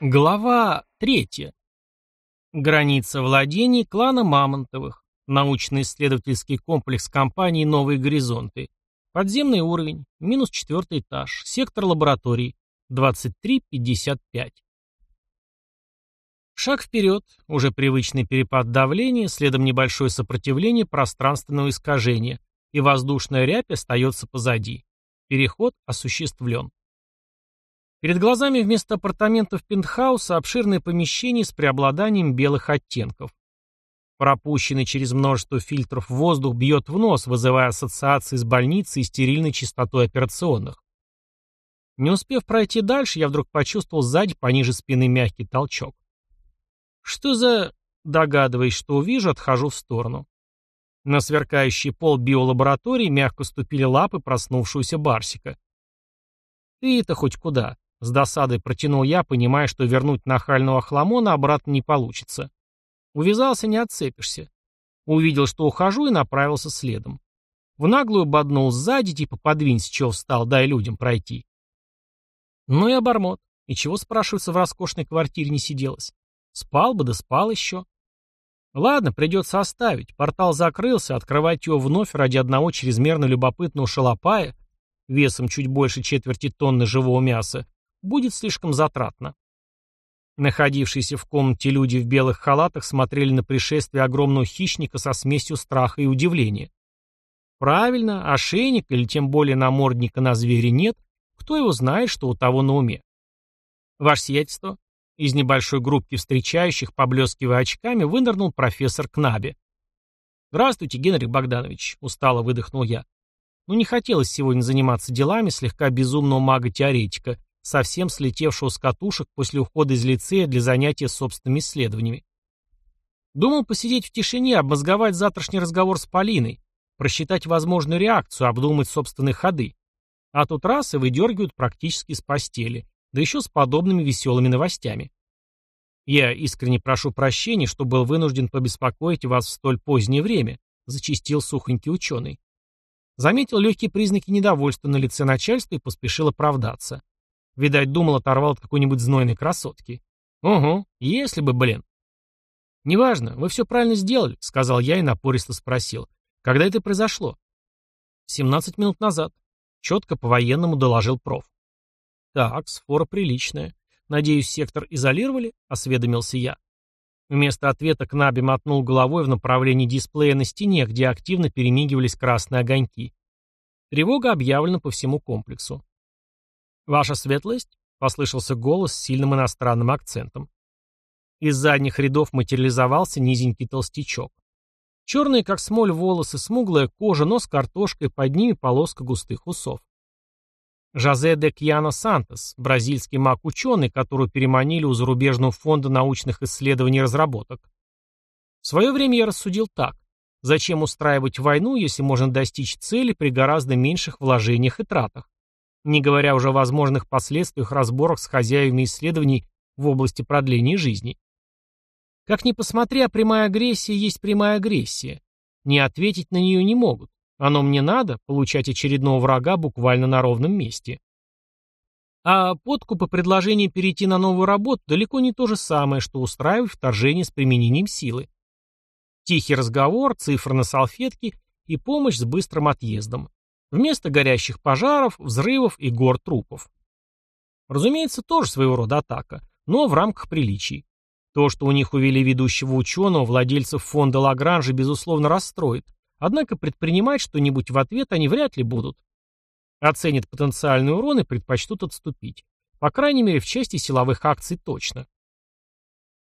Глава третья. Граница владений клана Мамонтовых. Научно-исследовательский комплекс компании «Новые горизонты». Подземный уровень, минус четвертый этаж, сектор лабораторий, 23.55. Шаг вперед, уже привычный перепад давления, следом небольшое сопротивление пространственного искажения, и воздушная рябь остается позади. Переход осуществлен. Перед глазами вместо апартаментов пентхауса обширное помещение с преобладанием белых оттенков. Пропущенный через множество фильтров воздух бьет в нос, вызывая ассоциации с больницей и стерильной чистотой операционных. Не успев пройти дальше, я вдруг почувствовал сзади пониже спины мягкий толчок. Что за... Догадываясь, что увижу, отхожу в сторону. На сверкающий пол биолаборатории мягко ступили лапы проснувшегося барсика. «Ты это хоть куда?» С досадой протянул я, понимая, что вернуть нахального хламона обратно не получится. Увязался, не отцепишься. Увидел, что ухожу, и направился следом. В наглую боднул сзади, типа подвинься, чего встал, дай людям пройти. Ну и обормот. И чего, спрашивается, в роскошной квартире не сиделось? Спал бы, да спал еще. Ладно, придется оставить. Портал закрылся, открывать его вновь ради одного чрезмерно любопытного шалопая, весом чуть больше четверти тонны живого мяса, будет слишком затратно. Находившиеся в комнате люди в белых халатах смотрели на пришествие огромного хищника со смесью страха и удивления. Правильно, ошейник или тем более намордника на звере нет, кто его знает, что у того на уме. Ваше сиятельство, из небольшой группки встречающих, поблескивая очками, вынырнул профессор Кнаби. «Здравствуйте, Генрих Богданович», — устало выдохнул я. Ну не хотелось сегодня заниматься делами слегка безумного мага-теоретика, совсем слетевшего с катушек после ухода из лицея для занятия собственными исследованиями. Думал посидеть в тишине, обмозговать завтрашний разговор с Полиной, просчитать возможную реакцию, обдумать собственные ходы. А тут раз и выдергивают практически с постели, да еще с подобными веселыми новостями. Я искренне прошу прощения, что был вынужден побеспокоить вас в столь позднее время, зачистил сухонький ученый. Заметил легкие признаки недовольства на лице начальства и поспешил оправдаться. Видать, думал, оторвал от какой-нибудь знойной красотки. Угу, если бы, блин. Неважно, вы все правильно сделали, сказал я и напористо спросил. Когда это произошло? Семнадцать минут назад. Четко по-военному доложил проф. Так, сфора приличная. Надеюсь, сектор изолировали? Осведомился я. Вместо ответа Кнаби мотнул головой в направлении дисплея на стене, где активно перемигивались красные огоньки. Тревога объявлена по всему комплексу. «Ваша светлость?» — послышался голос с сильным иностранным акцентом. Из задних рядов материализовался низенький толстячок. Черные, как смоль, волосы, смуглая кожа, нос картошкой, под ними полоска густых усов. Жозе де Кьяно Сантос, бразильский маг-ученый, которого переманили у зарубежного фонда научных исследований и разработок. В свое время я рассудил так. Зачем устраивать войну, если можно достичь цели при гораздо меньших вложениях и тратах? Не говоря уже о возможных последствиях разборок с хозяевами исследований в области продления жизни. Как ни посмотри, а прямая агрессия есть прямая агрессия. Не ответить на нее не могут. Оно мне надо, получать очередного врага буквально на ровном месте. А подкуп и предложение перейти на новую работу далеко не то же самое, что устраивать вторжение с применением силы. Тихий разговор, цифры на салфетке и помощь с быстрым отъездом. Вместо горящих пожаров, взрывов и гор трупов. Разумеется, тоже своего рода атака, но в рамках приличий. То, что у них увели ведущего ученого, владельцев фонда Лагранжа, безусловно, расстроит, однако предпринимать что-нибудь в ответ они вряд ли будут. Оценят потенциальный урон и предпочтут отступить. По крайней мере, в части силовых акций точно.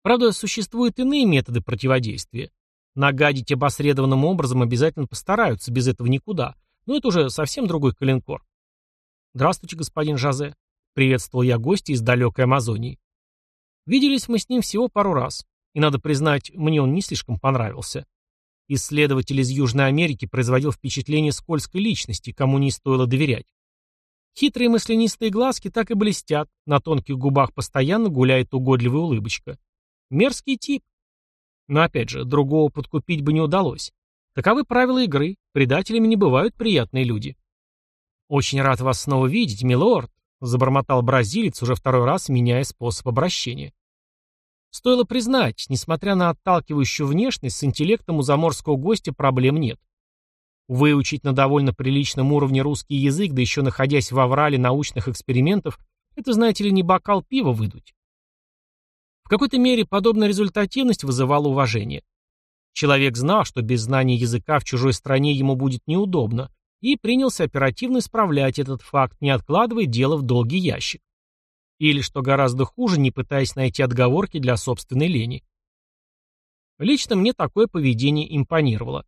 Правда, существуют иные методы противодействия. Нагадить обосредованным образом обязательно постараются, без этого никуда. Но это уже совсем другой калинкор. «Здравствуйте, господин Жозе», — приветствовал я гостя из далекой Амазонии. Виделись мы с ним всего пару раз, и, надо признать, мне он не слишком понравился. Исследователь из Южной Америки производил впечатление скользкой личности, кому не стоило доверять. Хитрые мысленистые глазки так и блестят, на тонких губах постоянно гуляет угодливая улыбочка. Мерзкий тип. Но опять же, другого подкупить бы не удалось. Таковы правила игры. Предателями не бывают приятные люди. Очень рад вас снова видеть, милорд. забормотал бразилец, уже второй раз меняя способ обращения. Стоило признать, несмотря на отталкивающую внешность, с интеллектом у заморского гостя проблем нет. Выучить на довольно приличном уровне русский язык, да еще находясь в аврале научных экспериментов, это, знаете ли, не бокал пива выдуть. В какой-то мере подобная результативность вызывала уважение. Человек знал, что без знания языка в чужой стране ему будет неудобно, и принялся оперативно исправлять этот факт, не откладывая дело в долгий ящик. Или, что гораздо хуже, не пытаясь найти отговорки для собственной лени. Лично мне такое поведение импонировало.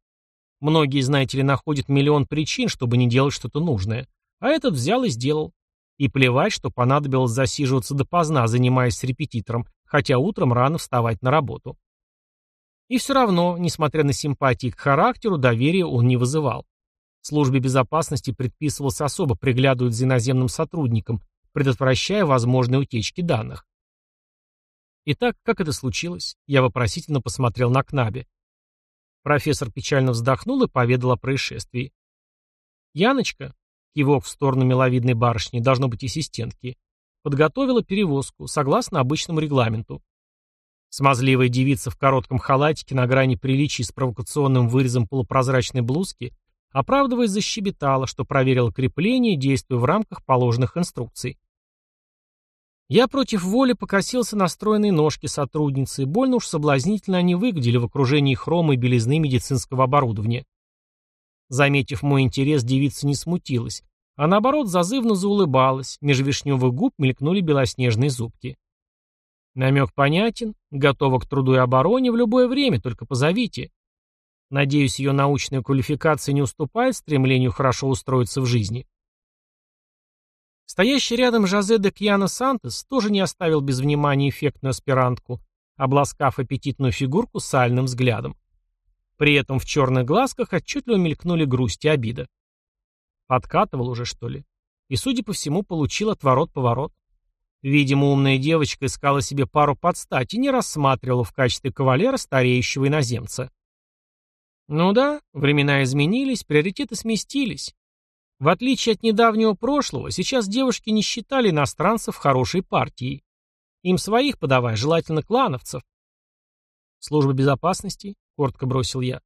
Многие, знаете ли, находят миллион причин, чтобы не делать что-то нужное. А этот взял и сделал. И плевать, что понадобилось засиживаться допоздна, занимаясь с репетитором, хотя утром рано вставать на работу. И все равно, несмотря на симпатии к характеру, доверия он не вызывал. Службе безопасности предписывалось особо приглядывать за иноземным сотрудником, предотвращая возможные утечки данных. Итак, как это случилось? Я вопросительно посмотрел на Кнаби. Профессор печально вздохнул и поведал о происшествии. Яночка, кивок в сторону миловидной барышни, должно быть ассистентки, подготовила перевозку, согласно обычному регламенту. Смазливая девица в коротком халатике на грани приличий с провокационным вырезом полупрозрачной блузки, оправдываясь, защебетала, что проверила крепление, действуя в рамках положенных инструкций. Я против воли покосился на стройные ножки сотрудницы, больно уж соблазнительно они выглядели в окружении хрома и белизны медицинского оборудования. Заметив мой интерес, девица не смутилась, а наоборот зазывно заулыбалась, меж вишневых губ мелькнули белоснежные зубки. Намек понятен, готова к труду и обороне в любое время, только позовите. Надеюсь, ее научная квалификация не уступает стремлению хорошо устроиться в жизни. Стоящий рядом Жозе де Кьяна Сантос тоже не оставил без внимания эффектную аспирантку, обласкав аппетитную фигурку сальным взглядом. При этом в черных глазках отчетливо мелькнули грусть и обида. Подкатывал уже, что ли? И, судя по всему, получил отворот-поворот. Видимо, умная девочка искала себе пару подстать и не рассматривала в качестве кавалера стареющего иноземца. Ну да, времена изменились, приоритеты сместились. В отличие от недавнего прошлого, сейчас девушки не считали иностранцев хорошей партией. Им своих подавай, желательно клановцев. Служба безопасности, коротко бросил я.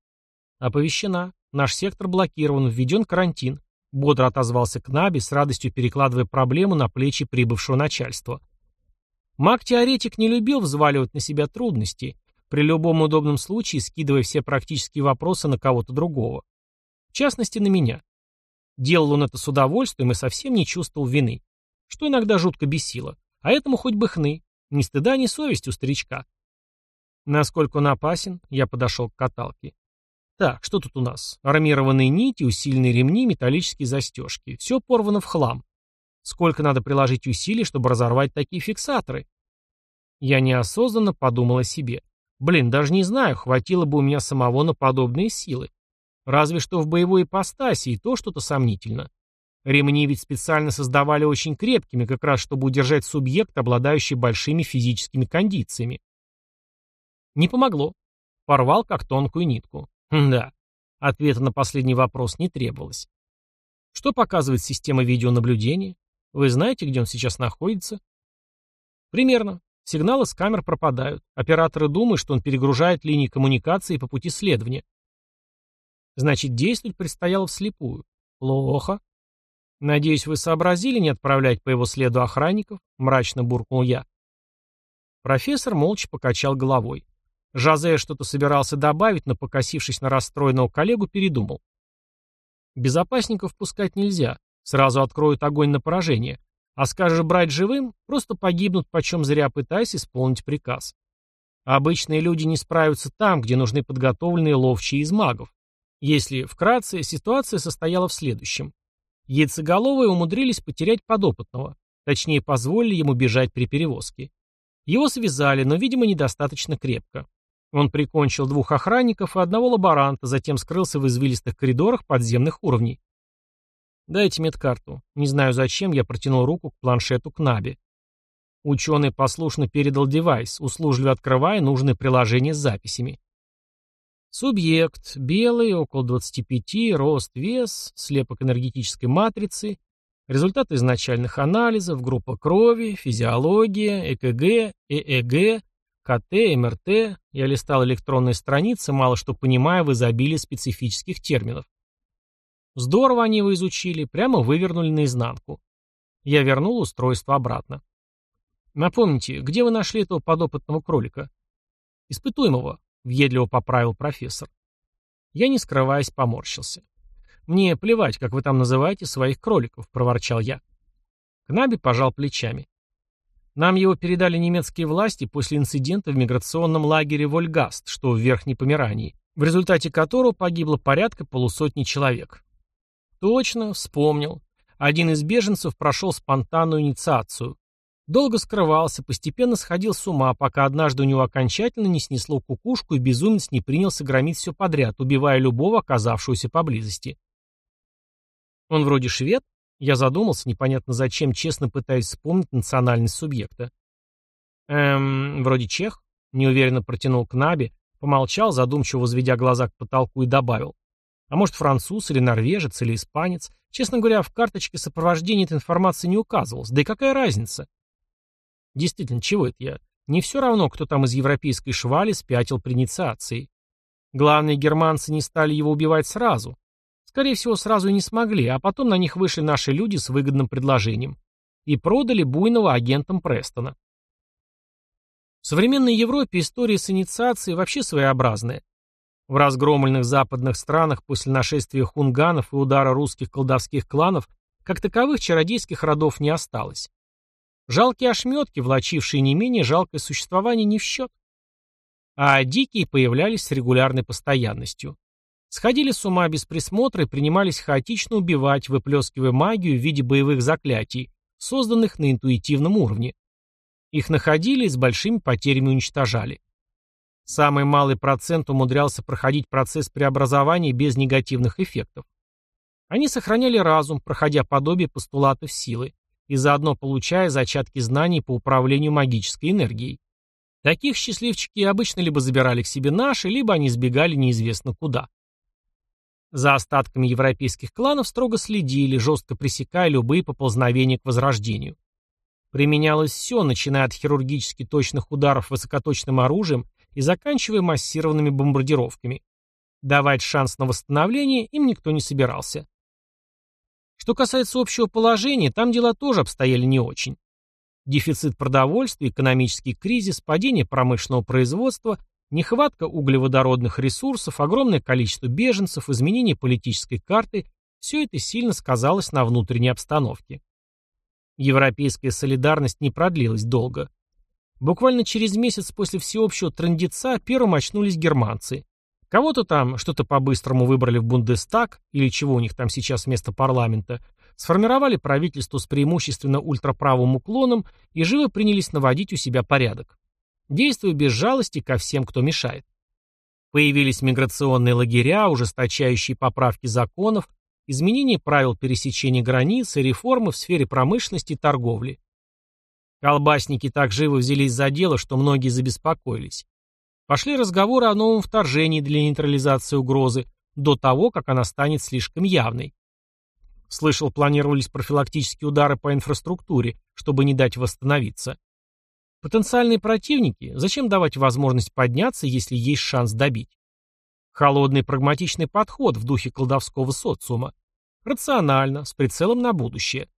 Оповещена. Наш сектор блокирован, введен карантин. Бодро отозвался Кнаби, с радостью перекладывая проблему на плечи прибывшего начальства. Маг-теоретик не любил взваливать на себя трудности, при любом удобном случае скидывая все практические вопросы на кого-то другого. В частности, на меня. Делал он это с удовольствием и совсем не чувствовал вины, что иногда жутко бесило. А этому хоть бы хны, ни стыда, ни совести у старичка. Насколько он опасен, я подошел к каталке. Так, что тут у нас? Армированные нити, усиленные ремни, металлические застежки. Все порвано в хлам. Сколько надо приложить усилий, чтобы разорвать такие фиксаторы? Я неосознанно подумал о себе. Блин, даже не знаю, хватило бы у меня самого на подобные силы. Разве что в боевой ипостаси, и то что-то сомнительно. Ремни ведь специально создавали очень крепкими, как раз чтобы удержать субъект, обладающий большими физическими кондициями. Не помогло. Порвал как тонкую нитку. Да. Ответа на последний вопрос не требовалось. Что показывает система видеонаблюдения? Вы знаете, где он сейчас находится? Примерно. Сигналы с камер пропадают. Операторы думают, что он перегружает линии коммуникации по пути следования. Значит, действовать предстояло вслепую. Плохо. Надеюсь, вы сообразили не отправлять по его следу охранников? Мрачно буркнул я. Профессор молча покачал головой. Жозе что-то собирался добавить, но, покосившись на расстроенного коллегу, передумал. Безопасников пускать нельзя. Сразу откроют огонь на поражение. А скажешь брать живым, просто погибнут почем зря, пытаясь исполнить приказ. Обычные люди не справятся там, где нужны подготовленные ловчие из магов. Если вкратце, ситуация состояла в следующем. Яйцеголовые умудрились потерять подопытного, точнее позволили ему бежать при перевозке. Его связали, но, видимо, недостаточно крепко. Он прикончил двух охранников и одного лаборанта, затем скрылся в извилистых коридорах подземных уровней. «Дайте медкарту. Не знаю зачем, я протянул руку к планшету Кнаби. Ученый послушно передал девайс, услужливо открывая нужное приложение с записями. Субъект. Белый, около 25, рост, вес, слепок энергетической матрицы. Результаты изначальных анализов, группа крови, физиология, ЭКГ, ЭЭГ, КТ, МРТ. Я листал электронные страницы, мало что понимая в изобилии специфических терминов. Здорово они его изучили, прямо вывернули наизнанку. Я вернул устройство обратно. Напомните, где вы нашли этого подопытного кролика? Испытуемого, въедливо поправил профессор. Я, не скрываясь, поморщился. «Мне плевать, как вы там называете своих кроликов», — проворчал я. Кнаби пожал плечами. Нам его передали немецкие власти после инцидента в миграционном лагере Вольгаст, что в Верхней Померании, в результате которого погибло порядка полусотни человек. Точно, вспомнил. Один из беженцев прошел спонтанную инициацию. Долго скрывался, постепенно сходил с ума, пока однажды у него окончательно не снесло кукушку и безумец не принялся громить все подряд, убивая любого, оказавшегося поблизости. Он вроде швед? Я задумался, непонятно зачем, честно пытаясь вспомнить национальность субъекта. Эм, вроде чех? Неуверенно протянул к Наби, помолчал, задумчиво возведя глаза к потолку и добавил. А может, француз или норвежец или испанец? Честно говоря, в карточке сопровождения эта информация не указывалась. Да и какая разница? Действительно, чего это я? Не все равно, кто там из европейской швали спятил при инициации. Главные германцы не стали его убивать сразу. Скорее всего, сразу и не смогли, а потом на них вышли наши люди с выгодным предложением. И продали буйного агентам Престона. В современной Европе история с инициацией вообще своеобразная. В разгромленных западных странах после нашествия хунганов и удара русских колдовских кланов как таковых чародейских родов не осталось. Жалкие ошметки, влачившие не менее жалкое существование, не в счет. А дикие появлялись с регулярной постоянностью. Сходили с ума без присмотра и принимались хаотично убивать, выплескивая магию в виде боевых заклятий, созданных на интуитивном уровне. Их находили и с большими потерями уничтожали. Самый малый процент умудрялся проходить процесс преобразования без негативных эффектов. Они сохраняли разум, проходя подобие постулатов силы, и заодно получая зачатки знаний по управлению магической энергией. Таких счастливчики обычно либо забирали к себе наши, либо они сбегали неизвестно куда. За остатками европейских кланов строго следили, жестко пресекая любые поползновения к возрождению. Применялось все, начиная от хирургически точных ударов высокоточным оружием и заканчивая массированными бомбардировками. Давать шанс на восстановление им никто не собирался. Что касается общего положения, там дела тоже обстояли не очень. Дефицит продовольствия, экономический кризис, падение промышленного производства, нехватка углеводородных ресурсов, огромное количество беженцев, изменение политической карты – все это сильно сказалось на внутренней обстановке. Европейская солидарность не продлилась долго. Буквально через месяц после всеобщего трындеца первым очнулись германцы. Кого-то там что-то по-быстрому выбрали в Бундестаг, или чего у них там сейчас вместо парламента, сформировали правительство с преимущественно ультраправым уклоном и живо принялись наводить у себя порядок. Действуя без жалости ко всем, кто мешает. Появились миграционные лагеря, ужесточающие поправки законов, изменение правил пересечения границ и реформы в сфере промышленности и торговли. Колбасники так живо взялись за дело, что многие забеспокоились. Пошли разговоры о новом вторжении для нейтрализации угрозы, до того, как она станет слишком явной. Слышал, планировались профилактические удары по инфраструктуре, чтобы не дать восстановиться. Потенциальные противники, зачем давать возможность подняться, если есть шанс добить? Холодный прагматичный подход в духе колдовского социума. Рационально, с прицелом на будущее.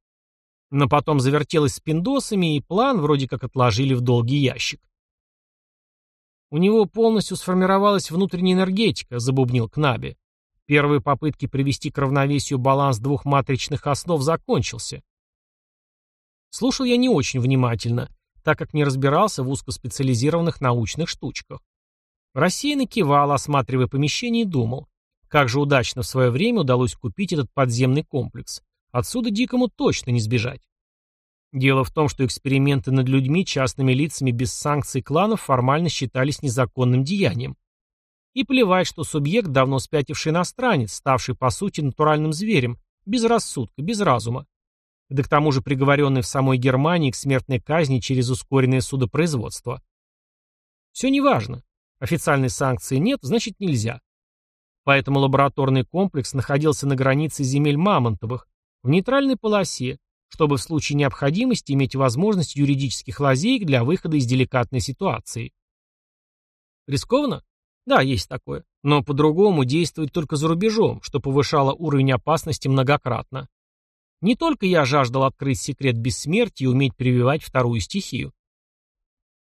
Но потом завертелось с пиндосами, и план вроде как отложили в долгий ящик. У него полностью сформировалась внутренняя энергетика, забубнил Кнаби. Первые попытки привести к равновесию баланс двух матричных основ закончился. Слушал я не очень внимательно, так как не разбирался в узкоспециализированных научных штучках. Рассеянно кивал, осматривая помещение, и думал, как же удачно в свое время удалось купить этот подземный комплекс. Отсюда дикому точно не сбежать. Дело в том, что эксперименты над людьми, частными лицами без санкций кланов формально считались незаконным деянием. И плевать, что субъект давно спятивший иностранец, ставший по сути натуральным зверем, без рассудка, без разума. Да к тому же приговоренный в самой Германии к смертной казни через ускоренное судопроизводство. Все неважно. Официальной санкции нет, значит нельзя. Поэтому лабораторный комплекс находился на границе земель Мамонтовых, в нейтральной полосе, чтобы в случае необходимости иметь возможность юридических лазеек для выхода из деликатной ситуации. Рискованно? Да, есть такое. Но по-другому действовать только за рубежом, что повышало уровень опасности многократно. Не только я жаждал открыть секрет бессмертия и уметь прививать вторую стихию.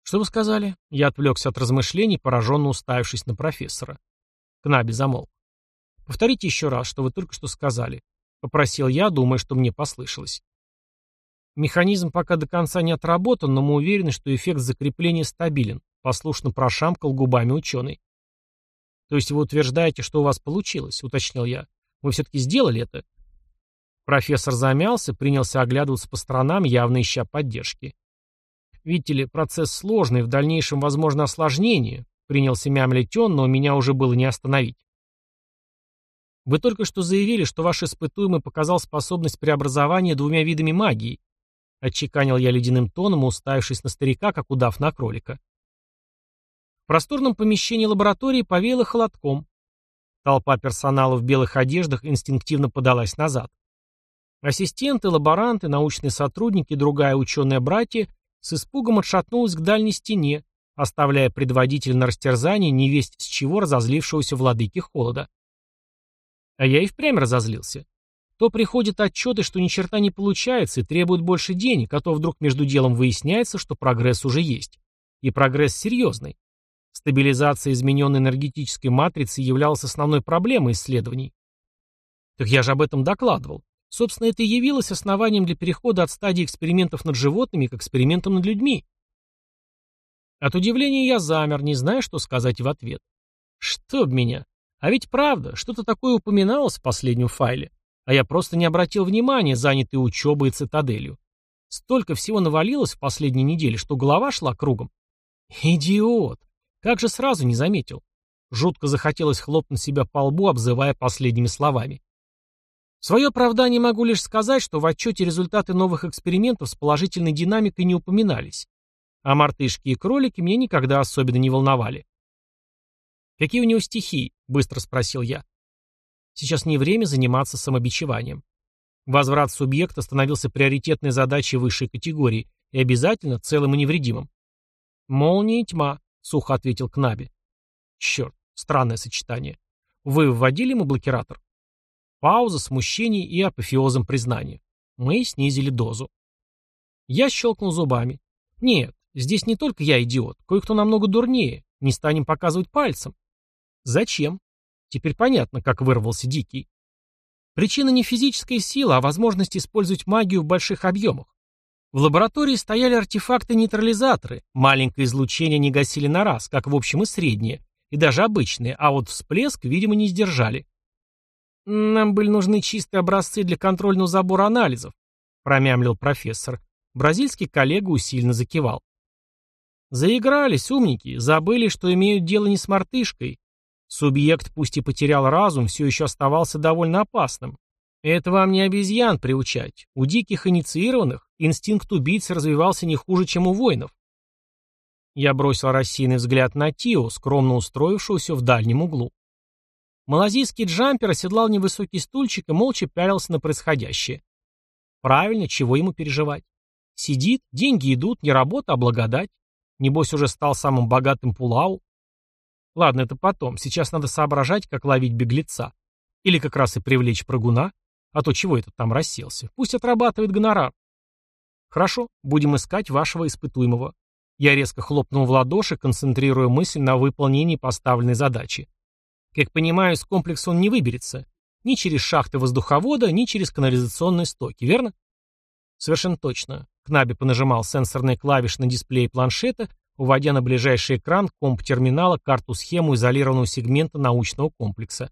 «Что вы сказали?» Я отвлекся от размышлений, пораженно уставившись на профессора. Кнаби замолк. «Повторите еще раз, что вы только что сказали», — попросил я, думая, что мне послышалось. Механизм пока до конца не отработан, но мы уверены, что эффект закрепления стабилен, послушно прошамкал губами ученый. То есть вы утверждаете, что у вас получилось, уточнил я. Вы все-таки сделали это? Профессор замялся, принялся оглядываться по сторонам, явно ища поддержки. Видите ли, процесс сложный, в дальнейшем возможно осложнение. Принялся мямлить он, но меня уже было не остановить. Вы только что заявили, что ваш испытуемый показал способность преобразования двумя видами магии. Отчеканил я ледяным тоном, уставившись на старика, как удав на кролика. В просторном помещении лаборатории повеяло холодком. Толпа персонала в белых одеждах инстинктивно подалась назад. Ассистенты, лаборанты, научные сотрудники, другая ученая братья с испугом отшатнулась к дальней стене, оставляя предводителя на растерзание невесть с чего разозлившегося владыки холода. А я и впрямь разозлился. То приходят отчеты, что ни черта не получается и требуют больше денег, а то вдруг между делом выясняется, что прогресс уже есть. И прогресс серьезный. Стабилизация измененной энергетической матрицы являлась основной проблемой исследований. Так я же об этом докладывал. Собственно, это и явилось основанием для перехода от стадии экспериментов над животными к экспериментам над людьми. От удивления я замер, не зная, что сказать в ответ. Чтоб меня. А ведь правда, что-то такое упоминалось в последнем файле. А я просто не обратил внимания, занятый учебой и цитаделью. Столько всего навалилось в последние недели, что голова шла кругом. Идиот! Как же сразу не заметил? Жутко захотелось хлопнуть себя по лбу, обзывая последними словами. В свое оправдание могу лишь сказать, что в отчете результаты новых экспериментов с положительной динамикой не упоминались. А мартышки и кролики мне никогда особенно не волновали. «Какие у него стихии?» — быстро спросил я. Сейчас не время заниматься самобичеванием. Возврат субъекта становился приоритетной задачей высшей категории и обязательно целым и невредимым. «Молния и тьма», — сухо ответил Кнаби. «Черт, странное сочетание. Вы вводили ему блокиратор?» Пауза, смущение и апофеозом признания. Мы снизили дозу. Я щелкнул зубами. Нет, здесь не только я идиот, кое-кто намного дурнее. Не станем показывать пальцем. Зачем? Теперь понятно, как вырвался Дикий. Причина не физическая сила, а возможность использовать магию в больших объемах. В лаборатории стояли артефакты-нейтрализаторы. Маленькое излучение не гасили на раз, как в общем и среднее, и даже обычные, а вот всплеск, видимо, не сдержали. «Нам были нужны чистые образцы для контрольного забора анализов», промямлил профессор. Бразильский коллега усиленно закивал. Заигрались, умники, забыли, что имеют дело не с мартышкой. Субъект, пусть и потерял разум, все еще оставался довольно опасным. Это вам не обезьян приучать. У диких инициированных инстинкт убийцы развивался не хуже, чем у воинов. Я бросил рассеянный взгляд на Тио, скромно устроившегося в дальнем углу. Малазийский джампер оседлал невысокий стульчик и молча пялился на происходящее. Правильно, чего ему переживать? Сидит, деньги идут, не работа, а благодать. Небось уже стал самым богатым Пулау. Ладно, это потом. Сейчас надо соображать, как ловить беглеца. Или как раз и привлечь прыгуна. А то чего этот там расселся? Пусть отрабатывает гонорар. Хорошо, будем искать вашего испытуемого. Я резко хлопнул в ладоши, концентрируя мысль на выполнении поставленной задачи. Как понимаю, из комплекса он не выберется. Ни через шахты воздуховода, ни через канализационные стоки, верно? Совершенно точно. Кнаби понажимал сенсорные клавиши на дисплее планшета, уводя на ближайший экран комп-терминала карту-схему изолированного сегмента научного комплекса.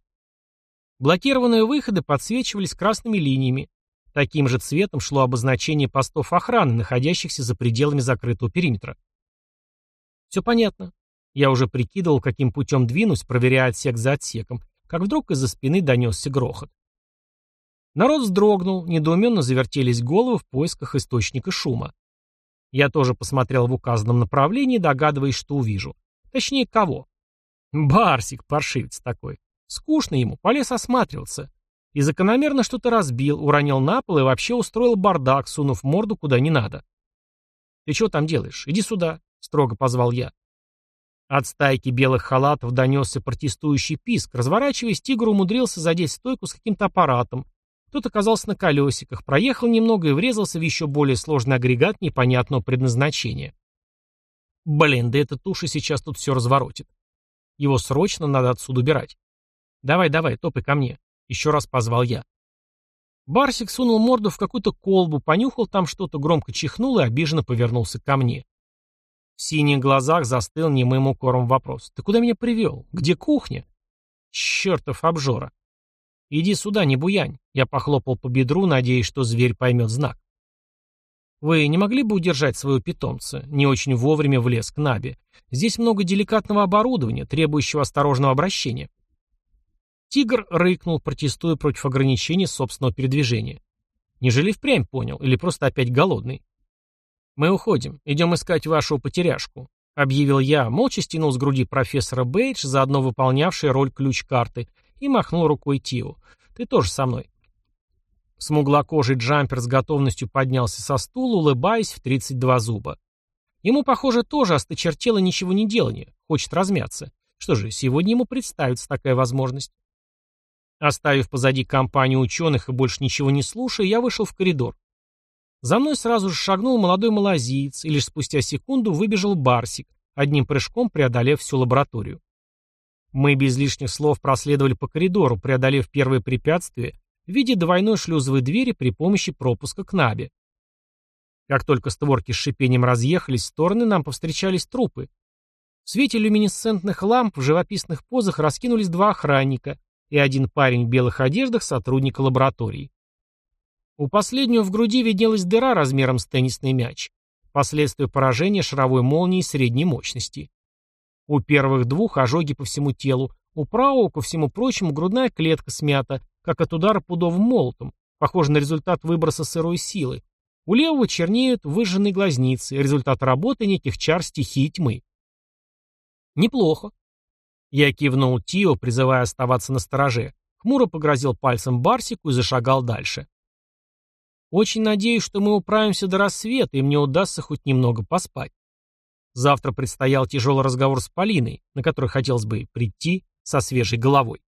Блокированные выходы подсвечивались красными линиями. Таким же цветом шло обозначение постов охраны, находящихся за пределами закрытого периметра. Все понятно. Я уже прикидывал, каким путем двинусь, проверяя отсек за отсеком, как вдруг из-за спины донесся грохот. Народ вздрогнул, недоуменно завертелись головы в поисках источника шума. Я тоже посмотрел в указанном направлении, догадываясь, что увижу. Точнее, кого? Барсик, паршивец такой. Скучно ему, полез осматриваться. И закономерно что-то разбил, уронил на пол и вообще устроил бардак, сунув морду куда не надо. «Ты что там делаешь? Иди сюда», — строго позвал я. От стайки белых халатов донесся протестующий писк. Разворачиваясь, тигр умудрился задеть стойку с каким-то аппаратом. Тот оказался на колесиках, проехал немного и врезался в еще более сложный агрегат непонятного предназначения. Блин, да эта туша сейчас тут все разворотит. Его срочно надо отсюда убирать. Давай, давай, топай ко мне. Еще раз позвал я. Барсик сунул морду в какую-то колбу, понюхал там что-то, громко чихнул и обиженно повернулся ко мне. В синих глазах застыл немым укором вопрос. «Ты куда меня привел? Где кухня?» «Чертов обжора!» «Иди сюда, не буянь!» Я похлопал по бедру, надеясь, что зверь поймет знак. «Вы не могли бы удержать своего питомца?» Не очень вовремя влез к Набе. «Здесь много деликатного оборудования, требующего осторожного обращения». Тигр рыкнул, протестуя против ограничений собственного передвижения. Нежели впрямь понял, или просто опять голодный. «Мы уходим. Идем искать вашу потеряшку», — объявил я, молча стянул с груди профессора Бейдж, заодно выполнявший роль ключ-карты, и махнул рукой Тио. «Ты тоже со мной». Смуглокожий джампер с готовностью поднялся со стула, улыбаясь в 32 зуба. Ему, похоже, тоже осточертело ничего не делание, хочет размяться. Что же, сегодня ему представится такая возможность. Оставив позади компанию ученых и больше ничего не слушая, я вышел в коридор. За мной сразу же шагнул молодой малазиец, и лишь спустя секунду выбежал Барсик, одним прыжком преодолев всю лабораторию. Мы без лишних слов проследовали по коридору, преодолев первое препятствие в виде двойной шлюзовой двери при помощи пропуска к Набе. Как только створки с шипением разъехались в стороны, нам повстречались трупы. В свете люминесцентных ламп в живописных позах раскинулись два охранника, и один парень в белых одеждах сотрудника лаборатории. У последнего в груди виднелась дыра размером с теннисный мяч, последствия поражения шаровой молнией средней мощности. У первых двух ожоги по всему телу, у правого, ко всему прочему, грудная клетка смята, как от удара пудовым молотом, похоже на результат выброса сырой силы. У левого чернеют выжженные глазницы, результат работы неких чар стихии тьмы. Неплохо. Я кивнул Тио, призывая оставаться на стороже. Хмуро погрозил пальцем Барсику и зашагал дальше. Очень надеюсь, что мы управимся до рассвета, и мне удастся хоть немного поспать. Завтра предстоял тяжелый разговор с Полиной, на который хотелось бы прийти со свежей головой.